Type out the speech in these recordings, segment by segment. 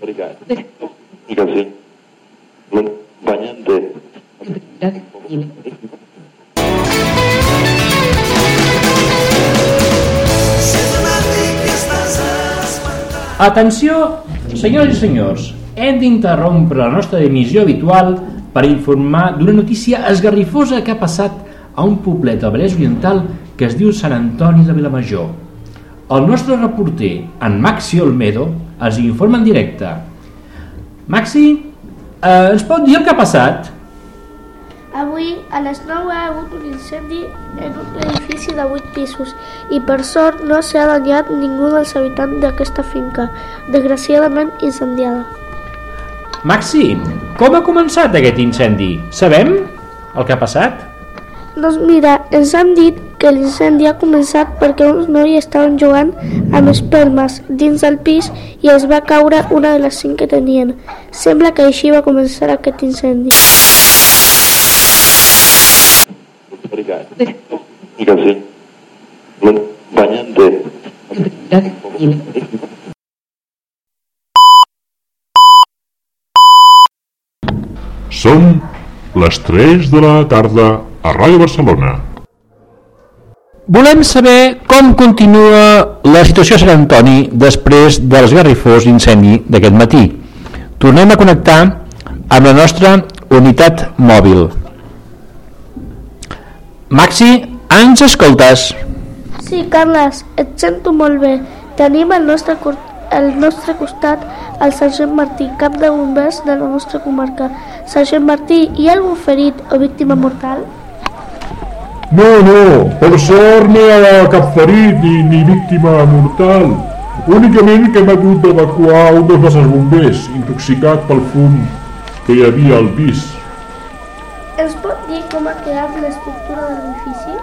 Obrigado. Diga assim. L'acompanyante. Atenció, senyores i senyors, hem d'interrompre la nostra emissió habitual per informar d'una notícia esgarrifosa que ha passat a un poblet del Vallès Oriental que es diu Sant Antoni de Vilamajor. El nostre reporter, en Maxi Olmedo, els informa en directe. Maxi, eh, ens pot dir el que ha passat? Avui, a les 9 ha hagut un incendi en un edifici de 8 pisos i per sort no s'ha danyat ningú dels habitants d'aquesta finca, desgraciadament incendiada. Maxi, com ha començat aquest incendi? Sabem el que ha passat? Doncs mira, ens han dit que l'incendi ha començat perquè uns nois estaven jugant amb espelmes dins del pis i els va caure una de les cinc que tenien. Sembla que així va començar aquest incendi. Són les 3 de la tarda a Ràdio Barcelona. Volem saber com continua la situació a Sant Antoni després del esgarrifós incendi d'aquest matí. Tornem a connectar amb la nostra unitat mòbil. Maxi, ens escoltes? Sí, Carles, et sento molt bé. Tenim al nostre, al nostre costat el sergent Martí, cap de bombers de la nostra comarca. Sergent Martí, hi ha algun ferit o víctima mortal? No, no, per sort no hi ha cap ferit ni, ni víctima mortal. Únicament que hem hagut d'evacuar un dels nostres bombers, intoxicat pel fum que hi havia al pis. Ens pot dir com ha quedat l'estructura de l'edifici?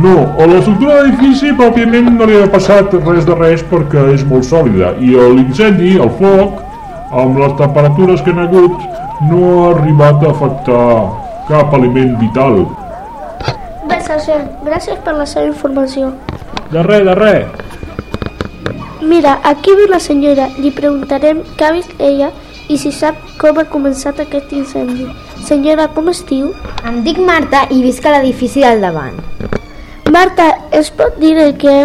No, a l'estructura de l'edifici pròpiament no li ha passat res de res perquè és molt sòlida i l'incendi, el foc, amb les temperatures que han hagut, no ha arribat a afectar cap element vital. Sergent, gràcies per la seva informació. De res, de res. Mira, aquí ve la senyora. Li preguntarem què ha vist ella i si sap com ha començat aquest incendi. Senyora, com es diu? Em dic Marta i visc a l'edifici del davant. Marta, es pot dir el que,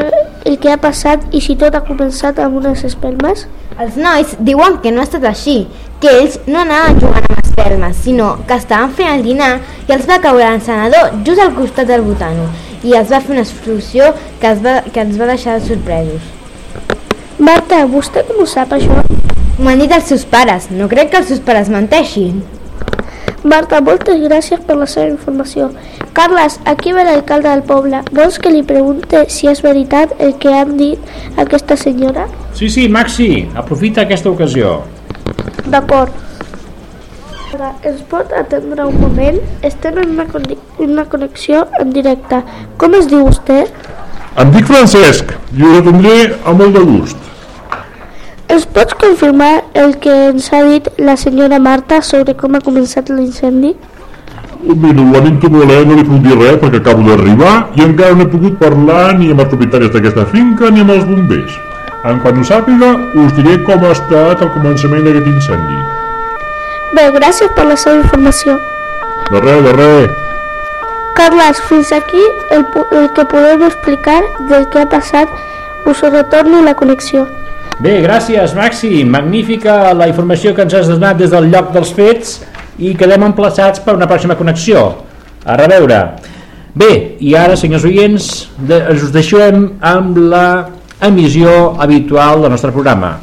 el que ha passat i si tot ha començat amb unes espelmes? Els nois diuen que no ha estat així, que ells no anaven jugant amb espelmes, sinó que estaven fent el dinar i els va caure l'encenedor just al costat del botano i els va fer una explosió que, els va, que ens va deixar sorpresos. Marta, vostè com ho sap això? M'ho han dit els seus pares, no crec que els seus pares menteixin. Marta, moltes gràcies per la seva informació. Carles, aquí ve l'alcalde del poble. Vols que li pregunte si és veritat el que han dit aquesta senyora? Sí, sí, Maxi, aprofita aquesta ocasió. D'acord. Ara, Ens pot atendre un moment? Estem en una, una connexió en directe. Com es diu vostè? Em dic Francesc i us atendré amb molt de gust. Ens pots confirmar el que ens ha dit la senyora Marta sobre com ha començat l'incendi? Mira, ho lamento molt, eh? no li puc dir res perquè acabo d'arribar i encara no he pogut parlar ni amb els propietaris d'aquesta finca ni amb els bombers. En quan ho sàpiga, us diré com ha estat el començament d'aquest incendi. Bé, gràcies per la seva informació. De res, de res. Carles, fins aquí el, el que podem explicar del que ha passat. Us retorno la connexió. Bé, gràcies, Maxi. Magnífica la informació que ens has donat des del lloc dels fets i quedem emplaçats per una pròxima connexió. A reveure. Bé, i ara, senyors oients, de, us deixem amb la emissió habitual del nostre programa.